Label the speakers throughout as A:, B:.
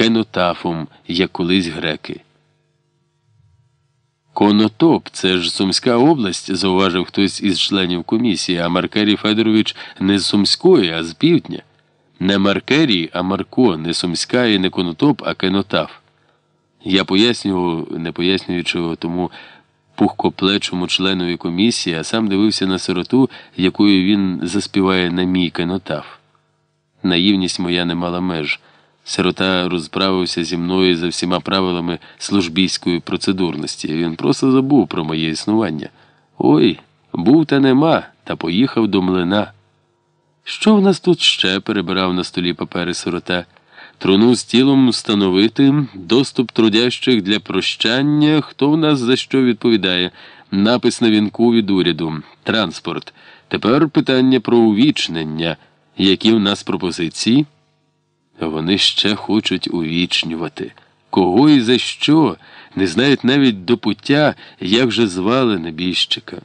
A: кенотафом, як колись греки. Конотоп, це ж Сумська область, зауважив хтось із членів комісії, а Маркерій Федорович не з Сумської, а з півдня. Не Маркерій, а Марко, не Сумська і не Конотоп, а кенотаф. Я пояснював, не пояснюючи тому пухкоплечому членові комісії, а сам дивився на сироту, якої він заспіває на мій кенотаф. Наївність моя не мала меж. Сирота розправився зі мною за всіма правилами службійської процедурності. Він просто забув про моє існування. Ой, був та нема, та поїхав до млина. Що в нас тут ще перебирав на столі папери сирота? Труну з тілом встановити, доступ трудящих для прощання, хто в нас за що відповідає, напис на вінку від уряду, транспорт. Тепер питання про увічнення. Які в нас пропозиції? Вони ще хочуть увічнювати. Кого і за що? Не знають навіть до пуття, як же звали небіжчика.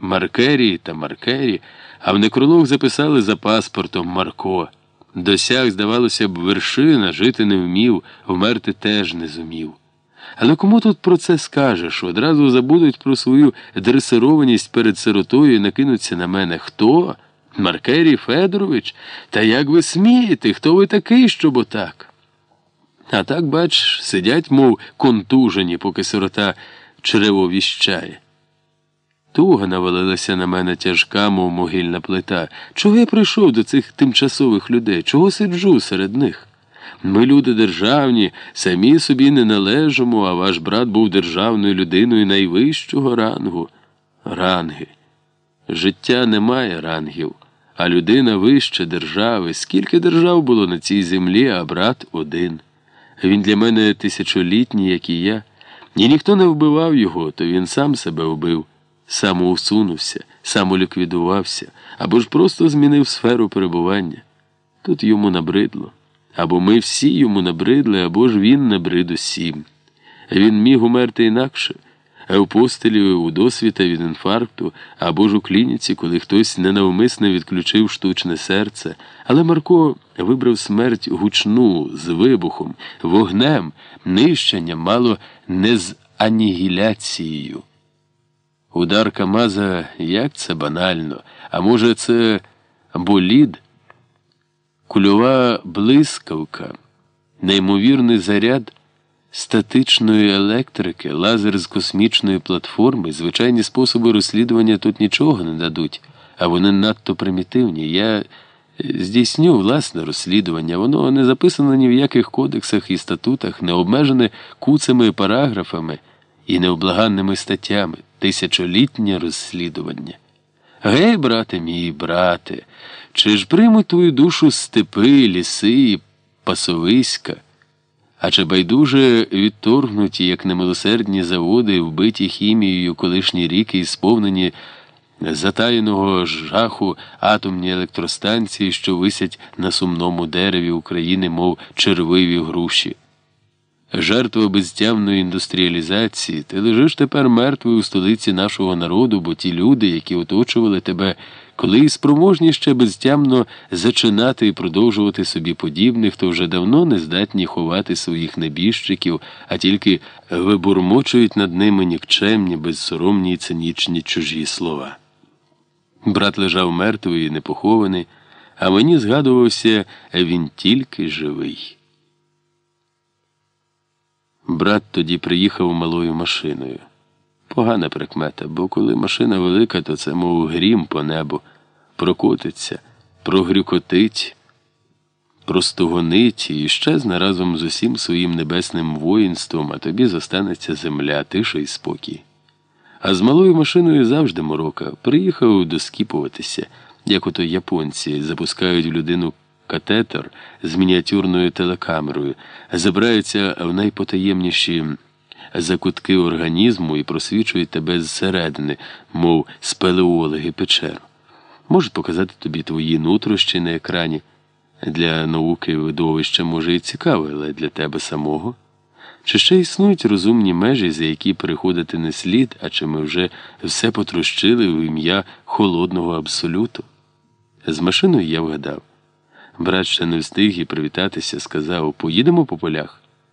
A: Маркері та Маркері, а в некролог записали за паспортом Марко. Досяг, здавалося б, вершина жити не вмів, вмерти теж не зумів. Але кому тут про це скажеш? Одразу забудуть про свою дресированість перед сиротою і накинуться на мене. Хто? Маркерій Федорович? Та як ви смієте? Хто ви такий, щоб отак? А так, бач, сидять, мов контужені, поки сирота черево віщає. Туга навалилася на мене тяжка, мов могильна плита. Чого я прийшов до цих тимчасових людей? Чого сиджу серед них? Ми, люди державні, самі собі не належимо, а ваш брат був державною людиною найвищого рангу. Ранги. Життя не має рангів, а людина вище держави. Скільки держав було на цій землі, а брат один. Він для мене тисячолітній, як і я. І ніхто не вбивав його, то він сам себе вбив, самоусунувся, самоліквідувався, або ж просто змінив сферу перебування. Тут йому набридло. Або ми всі йому набридли, або ж він набрид усім. Він міг умерти інакше в постелі у досвіта від інфаркту або ж у клініці, коли хтось ненавмисно відключив штучне серце. Але Марко вибрав смерть гучну, з вибухом, вогнем, нищенням, мало не з анігіляцією. Удар Камаза, як це банально, а може, це болід, кульова блискавка, неймовірний заряд статичної електрики, лазер з космічної платформи, звичайні способи розслідування тут нічого не дадуть, а вони надто примітивні. Я здійсню власне розслідування. Воно не записано ні в яких кодексах і статутах, не обмежене куцими параграфами і необлаганними статтями. Тисячолітнє розслідування. Гей, брате мій, брате, чи ж приймуть твою душу степи, ліси і пасовиська? А чи байдуже відторгнуті, як немилосердні заводи, вбиті хімією колишні ріки і сповнені затаєного жаху атомні електростанції, що висять на сумному дереві України, мов червиві груші? Жертва безтямної індустріалізації, ти лежиш тепер мертвий у столиці нашого народу, бо ті люди, які оточували тебе, коли спроможні ще безтямно зачинати і продовжувати собі подібних, то вже давно не здатні ховати своїх небіжчиків, а тільки вибурмочують над ними нікчемні, безсоромні й цинічні чужі слова. Брат лежав мертвий і непохований, а мені згадувався він тільки живий. Брат тоді приїхав малою машиною. Погана прикмета, бо коли машина велика, то це, мов грім по небу, прокотиться, прогрюкотить, простогонить і щезне разом з усім своїм небесним воїнством, а тобі зостанеться земля, тиша і спокій. А з малою машиною завжди морока приїхав доскіпуватися, як ото японці запускають в людину катетер з мініатюрною телекамерою, забираються в найпотаємніші закутки організму і просвічують тебе зсередини, мов спелеологи печеру. Можуть показати тобі твої нутрощі на екрані. Для науки видовище може і цікаве, але для тебе самого. Чи ще існують розумні межі, за які переходити не слід, а чи ми вже все потрощили в ім'я холодного абсолюту? З машиною я вгадав. Брат ще не встиг і привітатися, сказав Поїдемо по полях.